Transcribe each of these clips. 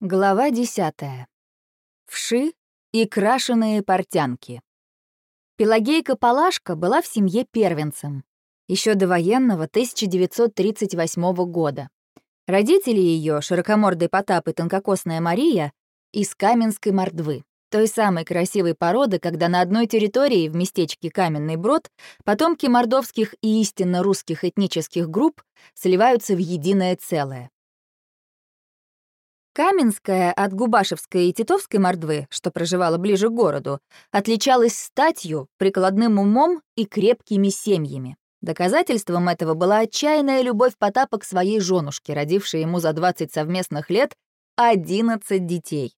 Глава десятая. Вши и крашеные портянки. Пелагейка Палашка была в семье первенцем. Еще до военного 1938 года. Родители ее, широкомордый Потап и тонкокосная Мария, из Каменской мордвы, той самой красивой породы, когда на одной территории в местечке Каменный Брод потомки мордовских и истинно русских этнических групп сливаются в единое целое. Каменская от Губашевской и Титовской мордвы, что проживала ближе к городу, отличалась статью, прикладным умом и крепкими семьями. Доказательством этого была отчаянная любовь Потапа к своей женушке, родившей ему за 20 совместных лет 11 детей.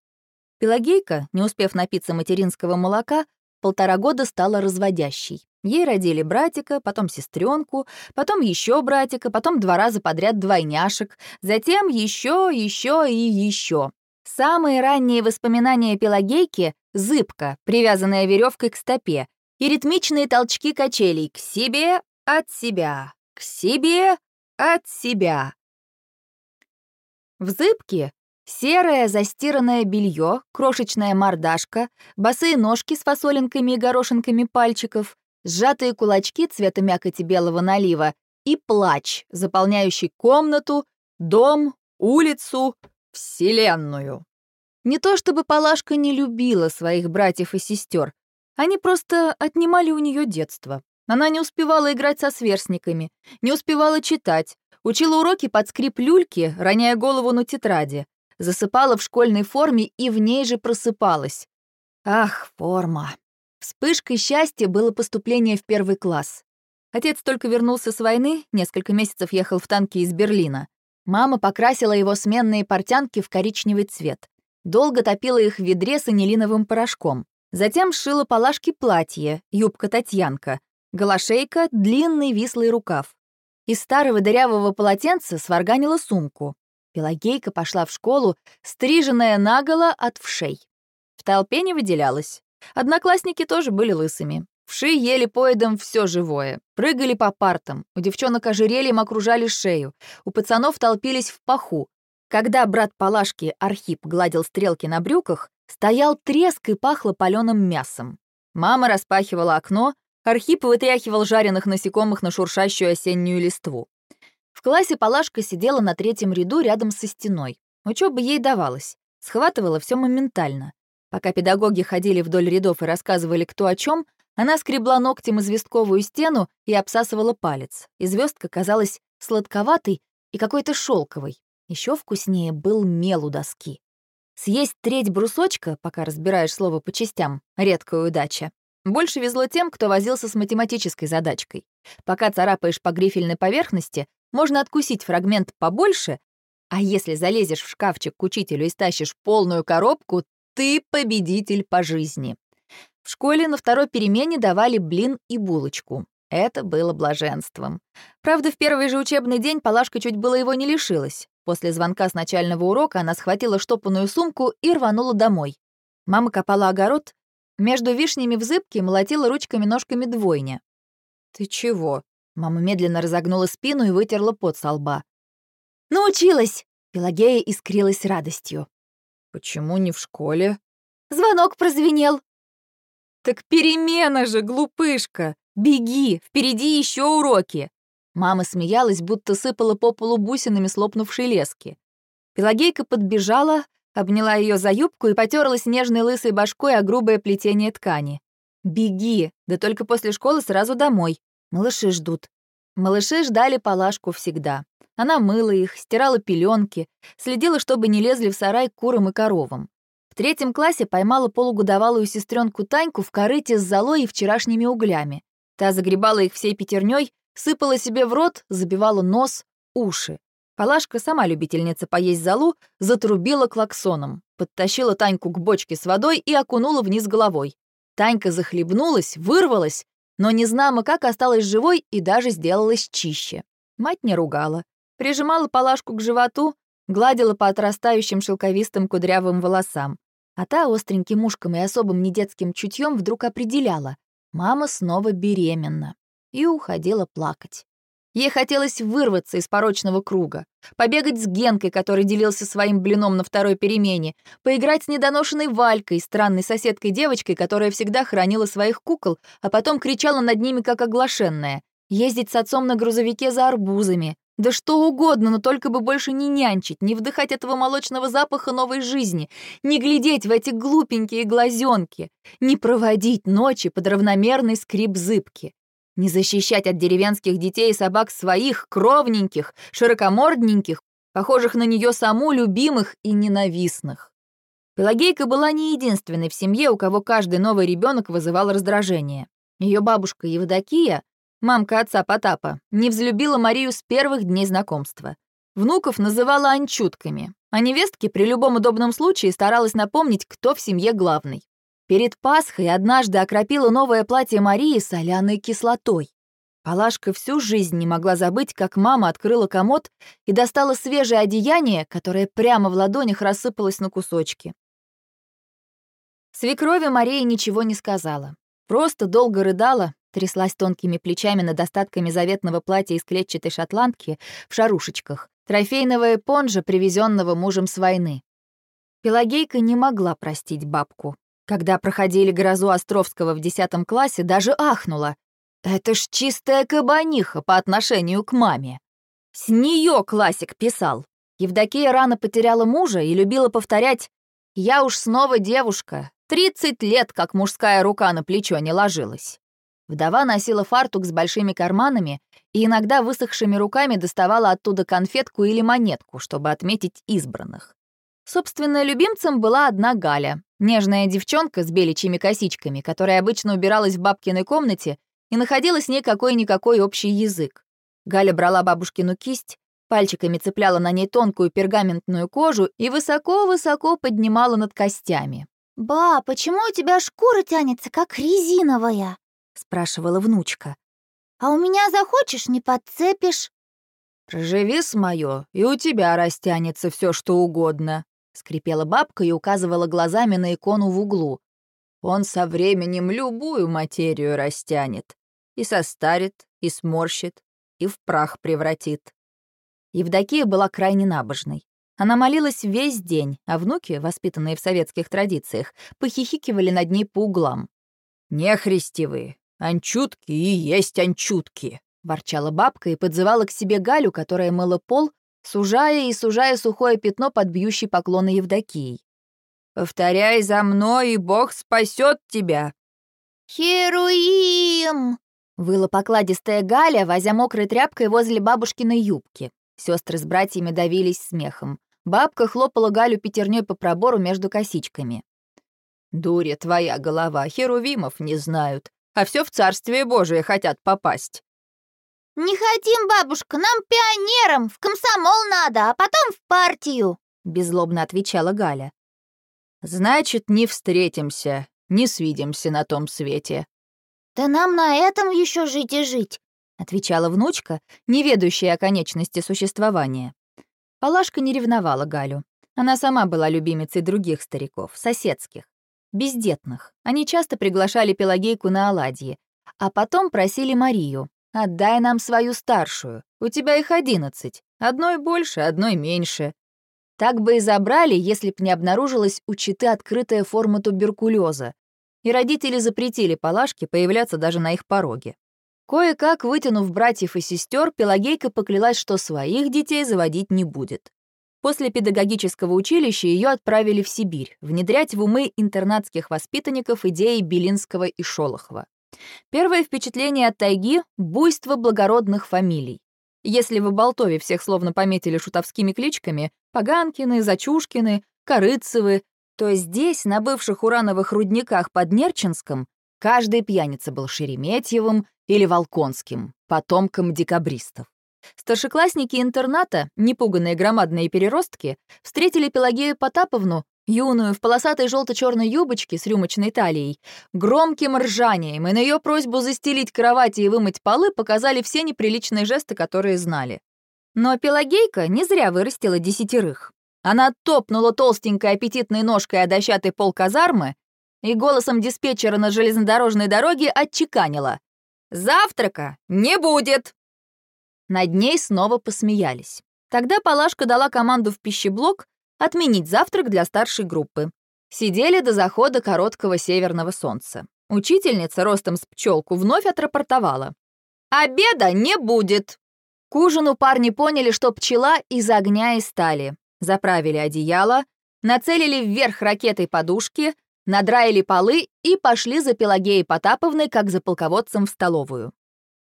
Пелагейка, не успев напиться материнского молока, полтора года стала разводящей. Ей родили братика, потом сестренку, потом еще братика, потом два раза подряд двойняшек, затем еще, еще и еще. Самые ранние воспоминания Пелагейки — зыбка, привязанная веревкой к стопе, и ритмичные толчки качелей к себе, от себя, к себе, от себя. В зыбке серое застиранное белье, крошечная мордашка, босые ножки с фасолинками и горошинками пальчиков, сжатые кулачки цвета мякоти белого налива и плач, заполняющий комнату, дом, улицу, вселенную. Не то чтобы Палашка не любила своих братьев и сестер, они просто отнимали у нее детство. Она не успевала играть со сверстниками, не успевала читать, учила уроки под скрип люльки, роняя голову на тетради, засыпала в школьной форме и в ней же просыпалась. Ах, форма. Вспышкой счастья было поступление в первый класс. Отец только вернулся с войны, несколько месяцев ехал в танке из Берлина. Мама покрасила его сменные портянки в коричневый цвет. Долго топила их в ведре с анилиновым порошком. Затем сшила палашки платье, юбка-татьянка, голошейка, длинный вислый рукав. Из старого дырявого полотенца сварганила сумку. Пелагейка пошла в школу, стриженная наголо от вшей. В толпе не выделялась. Одноклассники тоже были лысыми. Вши ели поедом все живое, прыгали по партам, у девчонок ожерельем окружали шею, у пацанов толпились в паху. Когда брат Палашки, Архип, гладил стрелки на брюках, стоял треск и пахло паленым мясом. Мама распахивала окно, Архип вытряхивал жареных насекомых на шуршащую осеннюю листву. В классе Палашка сидела на третьем ряду рядом со стеной. Учеба ей давалась, схватывала все моментально. Пока педагоги ходили вдоль рядов и рассказывали кто о чем, она скребла ногтем известковую стену и обсасывала палец. И звездка казалась сладковатой и какой-то шелковой. Еще вкуснее был мел у доски. Съесть треть брусочка, пока разбираешь слово по частям, редкая удача. Больше везло тем, кто возился с математической задачкой. Пока царапаешь по грифельной поверхности, можно откусить фрагмент побольше, а если залезешь в шкафчик к учителю и стащишь полную коробку, ты победитель по жизни. В школе на второй перемене давали блин и булочку. Это было блаженством. Правда, в первый же учебный день Палашка чуть было его не лишилась. После звонка с начального урока она схватила штопанную сумку и рванула домой. Мама копала огород, между вишнями в зыбке молотила ручками-ножками двойня. «Ты чего?» Мама медленно разогнула спину и вытерла пот со лба. «Научилась!» Пелагея искрилась радостью. «Почему не в школе?» «Звонок прозвенел». «Так перемена же, глупышка! Беги, впереди еще уроки!» Мама смеялась, будто сыпала по полу бусинами слопнувшей лески. Пелагейка подбежала, обняла ее за юбку и потерлась нежной лысой башкой о грубое плетение ткани. «Беги, да только после школы сразу домой. Малыши ждут». Малыши ждали Палашку всегда. Она мыла их, стирала пеленки, следила, чтобы не лезли в сарай к курам и коровам. В третьем классе поймала полугодовалую сестренку Таньку в корыте с золой и вчерашними углями. Та загребала их всей пятерней, сыпала себе в рот, забивала нос, уши. Палашка, сама любительница поесть золу, затрубила клаксоном, подтащила Таньку к бочке с водой и окунула вниз головой. Танька захлебнулась, вырвалась, но незнамо как осталась живой и даже сделалась чище. Мать не ругала прижимала палашку к животу, гладила по отрастающим шелковистым кудрявым волосам. А та остреньким ушком и особым недетским чутьем вдруг определяла — мама снова беременна. И уходила плакать. Ей хотелось вырваться из порочного круга, побегать с Генкой, который делился своим блином на второй перемене, поиграть с недоношенной Валькой, странной соседкой-девочкой, которая всегда хранила своих кукол, а потом кричала над ними как оглашенная, ездить с отцом на грузовике за арбузами, да что угодно, но только бы больше не нянчить, не вдыхать этого молочного запаха новой жизни, не глядеть в эти глупенькие глазенки, не проводить ночи под равномерный скрип зыбки не защищать от деревенских детей и собак своих, кровненьких, широкомордненьких, похожих на нее саму, любимых и ненавистных. Пелагейка была не единственной в семье, у кого каждый новый ребенок вызывал раздражение. Ее бабушка Евдокия, мамка отца Потапа, не взлюбила Марию с первых дней знакомства. Внуков называла анчутками, а невестке при любом удобном случае старалась напомнить, кто в семье главный. Перед Пасхой однажды окропила новое платье Марии соляной кислотой. Палашка всю жизнь не могла забыть, как мама открыла комод и достала свежее одеяние, которое прямо в ладонях рассыпалось на кусочки. Свекрови Мария ничего не сказала. Просто долго рыдала, тряслась тонкими плечами над остатками заветного платья из клетчатой шотландки в шарушечках, трофейного эпонжа, привезенного мужем с войны. Пелагейка не могла простить бабку. Когда проходили грозу Островского в десятом классе, даже ахнула. Это ж чистая кабаниха по отношению к маме. С нее классик писал. Евдокия рано потеряла мужа и любила повторять «Я уж снова девушка, тридцать лет, как мужская рука на плечо не ложилась». Вдова носила фартук с большими карманами и иногда высохшими руками доставала оттуда конфетку или монетку, чтобы отметить избранных. Собственно, любимцем была одна Галя, нежная девчонка с беличьими косичками, которая обычно убиралась в бабкиной комнате и находила с ней какой-никакой общий язык. Галя брала бабушкину кисть, пальчиками цепляла на ней тонкую пергаментную кожу и высоко-высоко поднимала над костями. «Ба, почему у тебя шкура тянется, как резиновая?» — спрашивала внучка. «А у меня захочешь, не подцепишь?» «Проживи с моё, и у тебя растянется все, что угодно», скрипела бабка и указывала глазами на икону в углу. Он со временем любую материю растянет. И состарит, и сморщит, и в прах превратит. Евдокия была крайне набожной. Она молилась весь день, а внуки, воспитанные в советских традициях, похихикивали над ней по углам. «Нехристи вы, анчутки и есть анчутки», — ворчала бабка и подзывала к себе Галю, которая мыла пол сужая и сужая сухое пятно под бьющий поклоны Евдокией. «Повторяй за мной, и Бог спасет тебя!» «Херуим!» — выла покладистая Галя, возя мокрой тряпкой возле бабушкиной юбки. Сестры с братьями давились смехом. Бабка хлопала Галю пятерней по пробору между косичками. «Дуря твоя голова, херувимов не знают, а все в Царствие Божие хотят попасть». «Не хотим, бабушка, нам пионерам, в комсомол надо, а потом в партию», — беззлобно отвечала Галя. «Значит, не встретимся, не свидимся на том свете». «Да нам на этом еще жить и жить», — отвечала внучка, не ведущая о конечности существования. Палашка не ревновала Галю. Она сама была любимицей других стариков, соседских, бездетных. Они часто приглашали Пелагейку на оладьи, а потом просили Марию, Отдай нам свою старшую. У тебя их одиннадцать. Одной больше, одной меньше. Так бы и забрали, если б не обнаружилась у Читы открытая форма туберкулеза. И родители запретили Палашке появляться даже на их пороге. Кое-как, вытянув братьев и сестер, Пелагейка поклялась, что своих детей заводить не будет. После педагогического училища ее отправили в Сибирь, внедрять в умы интернатских воспитанников идеи Белинского и Шолохова. Первое впечатление от тайги — буйство благородных фамилий. Если в Болтове всех словно пометили шутовскими кличками — Поганкины, Зачушкины, Корыцевы, то здесь, на бывших урановых рудниках под Нерчинском, каждый пьяница был Шереметьевым или Волконским, потомком декабристов. Старшеклассники интерната, непуганные громадные переростки, встретили Пелагею Потаповну юную в полосатой желто-черной юбочке с рюмочной талией, громким ржанием и на ее просьбу застелить кровати и вымыть полы показали все неприличные жесты, которые знали. Но Пелагейка не зря вырастила десятерых. Она топнула толстенькой аппетитной ножкой о дощатый пол казармы и голосом диспетчера на железнодорожной дороге отчеканила. «Завтрака не будет!» Над ней снова посмеялись. Тогда Палашка дала команду в пищеблок отменить завтрак для старшей группы. Сидели до захода короткого северного солнца. Учительница ростом с пчелку вновь отрапортовала. «Обеда не будет!» К ужину парни поняли, что пчела из огня и стали. Заправили одеяло, нацелили вверх ракетой подушки, надраили полы и пошли за Пелагеей Потаповной, как за полководцем в столовую.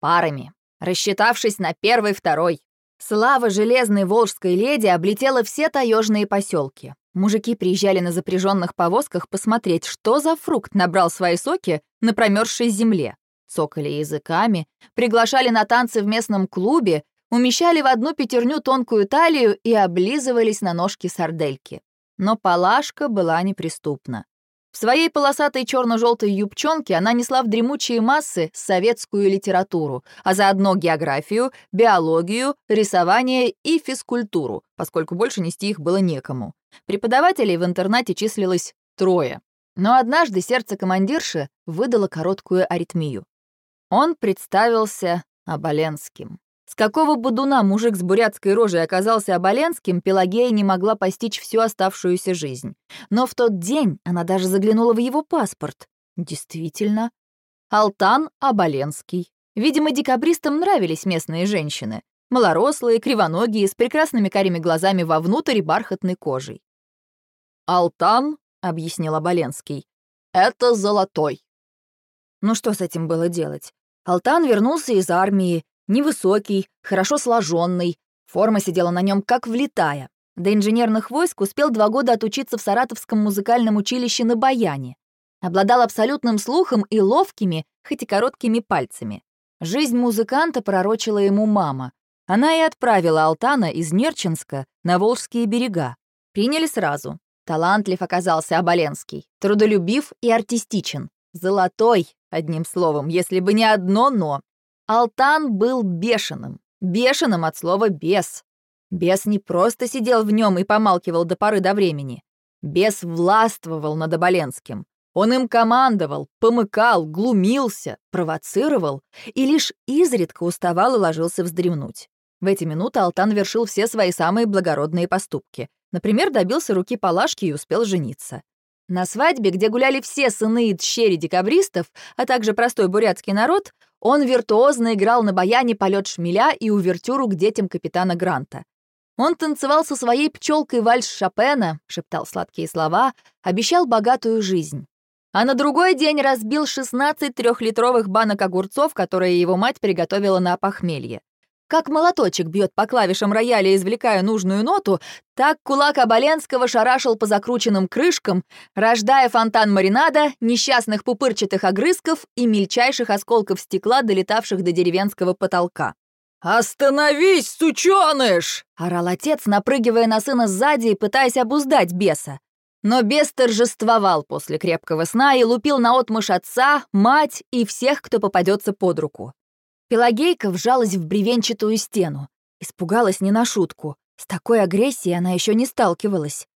Парами, рассчитавшись на первый-второй. Слава железной волжской леди облетела все таежные поселки. Мужики приезжали на запряженных повозках посмотреть, что за фрукт набрал свои соки на промерзшей земле. Цокали языками, приглашали на танцы в местном клубе, умещали в одну пятерню тонкую талию и облизывались на ножки сардельки. Но Палашка была неприступна. В своей полосатой черно-желтой юбчонке она несла в дремучие массы советскую литературу, а заодно географию, биологию, рисование и физкультуру, поскольку больше нести их было некому. Преподавателей в интернате числилось трое. Но однажды сердце командирши выдало короткую аритмию. Он представился Оболенским. С какого будуна мужик с бурятской рожей оказался Оболенским, Пелагея не могла постичь всю оставшуюся жизнь. Но в тот день она даже заглянула в его паспорт. Действительно. Алтан Оболенский. Видимо, декабристам нравились местные женщины. Малорослые, кривоногие, с прекрасными карими глазами вовнутрь и бархатной кожей. «Алтан», — объяснил Оболенский, — «это золотой». Ну что с этим было делать? Алтан вернулся из армии, Невысокий, хорошо сложенный, форма сидела на нем как влитая. До инженерных войск успел два года отучиться в Саратовском музыкальном училище на баяне. Обладал абсолютным слухом и ловкими, хоть и короткими пальцами. Жизнь музыканта пророчила ему мама. Она и отправила Алтана из Нерчинска на Волжские берега. Приняли сразу. Талантлив оказался Оболенский, трудолюбив и артистичен. Золотой, одним словом, если бы не одно «но». Алтан был бешеным. Бешеным от слова «бес». Бес не просто сидел в нем и помалкивал до поры до времени. Бес властвовал над Оболенским. Он им командовал, помыкал, глумился, провоцировал и лишь изредка уставал и ложился вздремнуть. В эти минуты Алтан вершил все свои самые благородные поступки. Например, добился руки Палашки и успел жениться. На свадьбе, где гуляли все сыны и дщери декабристов, а также простой бурятский народ, он виртуозно играл на баяне полет шмеля и увертюру к детям капитана Гранта. Он танцевал со своей пчелкой вальс Шопена, шептал сладкие слова, обещал богатую жизнь. А на другой день разбил 16 трехлитровых банок огурцов, которые его мать приготовила на похмелье. Как молоточек бьет по клавишам рояля, извлекая нужную ноту, так кулак Оболенского шарашил по закрученным крышкам, рождая фонтан маринада, несчастных пупырчатых огрызков и мельчайших осколков стекла, долетавших до деревенского потолка. «Остановись, сучёныш!» — орал отец, напрыгивая на сына сзади и пытаясь обуздать беса. Но бес торжествовал после крепкого сна и лупил наотмашь отца, мать и всех, кто попадется под руку. Пелагейка вжалась в бревенчатую стену. Испугалась не на шутку. С такой агрессией она еще не сталкивалась.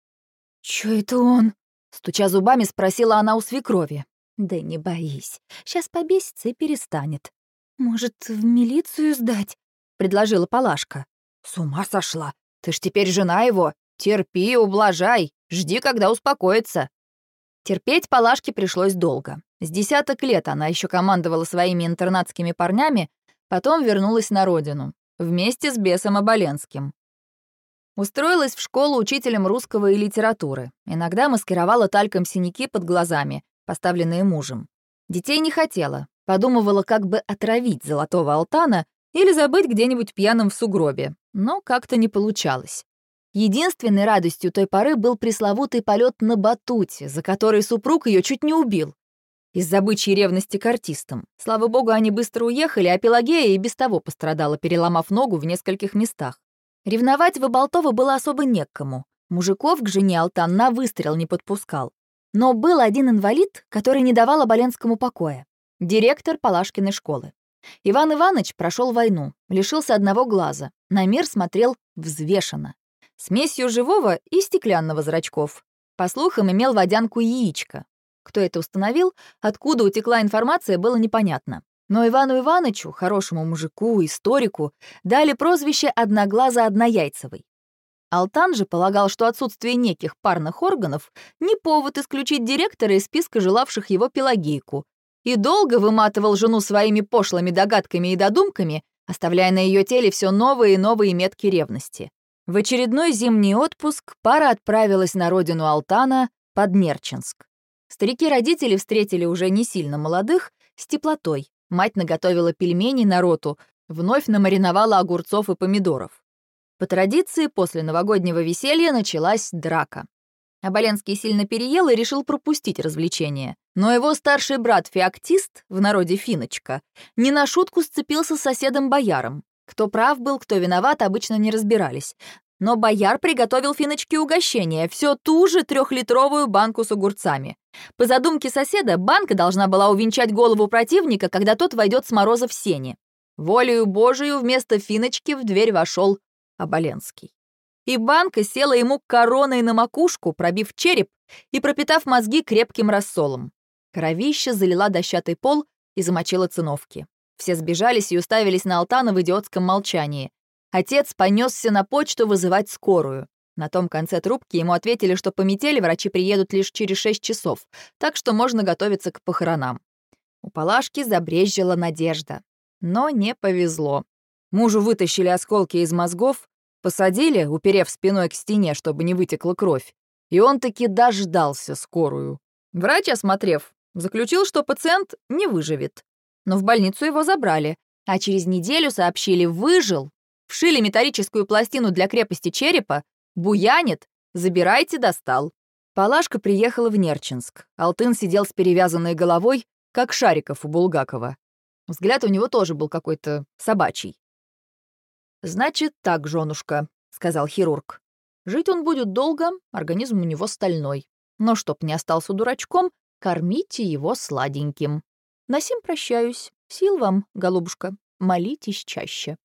«Чё это он?» — стуча зубами, спросила она у свекрови. «Да не боись, сейчас побесится и перестанет. Может, в милицию сдать?» — предложила Палашка. «С ума сошла! Ты ж теперь жена его! Терпи, ублажай, жди, когда успокоится!» Терпеть Палашке пришлось долго. С десяток лет она еще командовала своими интернатскими парнями, Потом вернулась на родину, вместе с бесом Оболенским. Устроилась в школу учителем русского и литературы. Иногда маскировала тальком синяки под глазами, поставленные мужем. Детей не хотела, подумывала, как бы отравить золотого алтана или забыть где-нибудь пьяным в сугробе, но как-то не получалось. Единственной радостью той поры был пресловутый полет на батуте, за который супруг ее чуть не убил из-за бычьей ревности к артистам. Слава богу, они быстро уехали, а Пелагея и без того пострадала, переломав ногу в нескольких местах. Ревновать в Оболтово было особо некому. Мужиков к жене Алтан на выстрел не подпускал. Но был один инвалид, который не давал Оболенскому покоя. Директор Палашкиной школы. Иван Иванович прошел войну, лишился одного глаза, на мир смотрел взвешенно. Смесью живого и стеклянного зрачков. По слухам, имел водянку яичко, кто это установил, откуда утекла информация, было непонятно. Но Ивану Ивановичу, хорошему мужику, историку, дали прозвище «Одноглаза Однояйцевый». Алтан же полагал, что отсутствие неких парных органов не повод исключить директора из списка желавших его пелагейку, и долго выматывал жену своими пошлыми догадками и додумками, оставляя на ее теле все новые и новые метки ревности. В очередной зимний отпуск пара отправилась на родину Алтана под Нерчинск. Старики-родители встретили уже не сильно молодых, с теплотой. Мать наготовила пельмени на роту, вновь намариновала огурцов и помидоров. По традиции, после новогоднего веселья началась драка. Оболенский сильно переел и решил пропустить развлечение. Но его старший брат Феоктист, в народе Финочка, не на шутку сцепился с соседом-бояром. Кто прав был, кто виноват, обычно не разбирались. Но бояр приготовил Финочке угощение, все ту же трехлитровую банку с огурцами. По задумке соседа, банка должна была увенчать голову противника, когда тот войдет с мороза в сене. Волею Божию вместо Финочки в дверь вошел Оболенский. И банка села ему короной на макушку, пробив череп и пропитав мозги крепким рассолом. Кровища залила дощатый пол и замочила циновки. Все сбежались и уставились на Алтана в идиотском молчании. Отец понесся на почту вызывать скорую. На том конце трубки ему ответили, что по метели врачи приедут лишь через шесть часов, так что можно готовиться к похоронам. У Палашки забрезжила надежда. Но не повезло. Мужу вытащили осколки из мозгов, посадили, уперев спиной к стене, чтобы не вытекла кровь, и он таки дождался скорую. Врач, осмотрев, заключил, что пациент не выживет. Но в больницу его забрали, а через неделю сообщили «выжил», вшили металлическую пластину для крепости черепа, буянит, забирайте, достал. Палашка приехала в Нерчинск. Алтын сидел с перевязанной головой, как Шариков у Булгакова. Взгляд у него тоже был какой-то собачий. «Значит так, женушка», — сказал хирург. «Жить он будет долго, организм у него стальной. Но чтоб не остался дурачком, кормите его сладеньким. На сим прощаюсь. Сил вам, голубушка, молитесь чаще».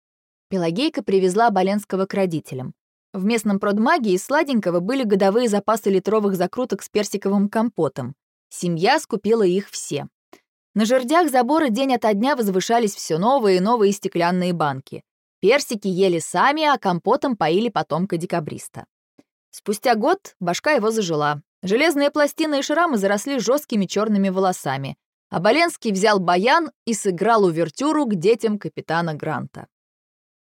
Пелагейка привезла Боленского к родителям. В местном продмаге из сладенького были годовые запасы литровых закруток с персиковым компотом. Семья скупила их все. На жердях забора день ото дня возвышались все новые и новые стеклянные банки. Персики ели сами, а компотом поили потомка декабриста. Спустя год башка его зажила. Железные пластины и шрамы заросли жесткими черными волосами. А Боленский взял баян и сыграл увертюру к детям капитана Гранта.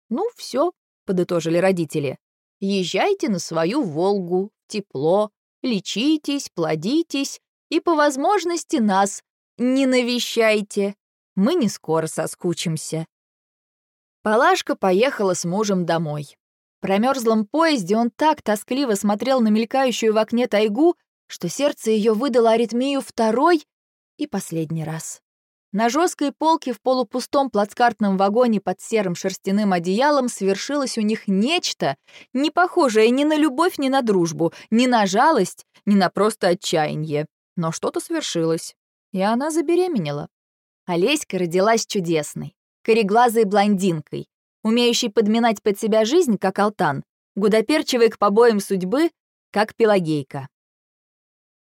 «Ну, все», — подытожили родители. «Езжайте на свою Волгу, тепло, лечитесь, плодитесь и, по возможности, нас не навещайте. Мы не скоро соскучимся». Палашка поехала с мужем домой. В промерзлом поезде он так тоскливо смотрел на мелькающую в окне тайгу, что сердце ее выдало аритмию второй и последний раз. На жесткой полке в полупустом плацкартном вагоне под серым шерстяным одеялом свершилось у них нечто, не похожее ни на любовь, ни на дружбу, ни на жалость, ни на просто отчаяние. Но что-то свершилось, и она забеременела. Олеська родилась чудесной кореглазой блондинкой, умеющей подминать под себя жизнь, как алтан, гудоперчивой к побоям судьбы, как пелагейка.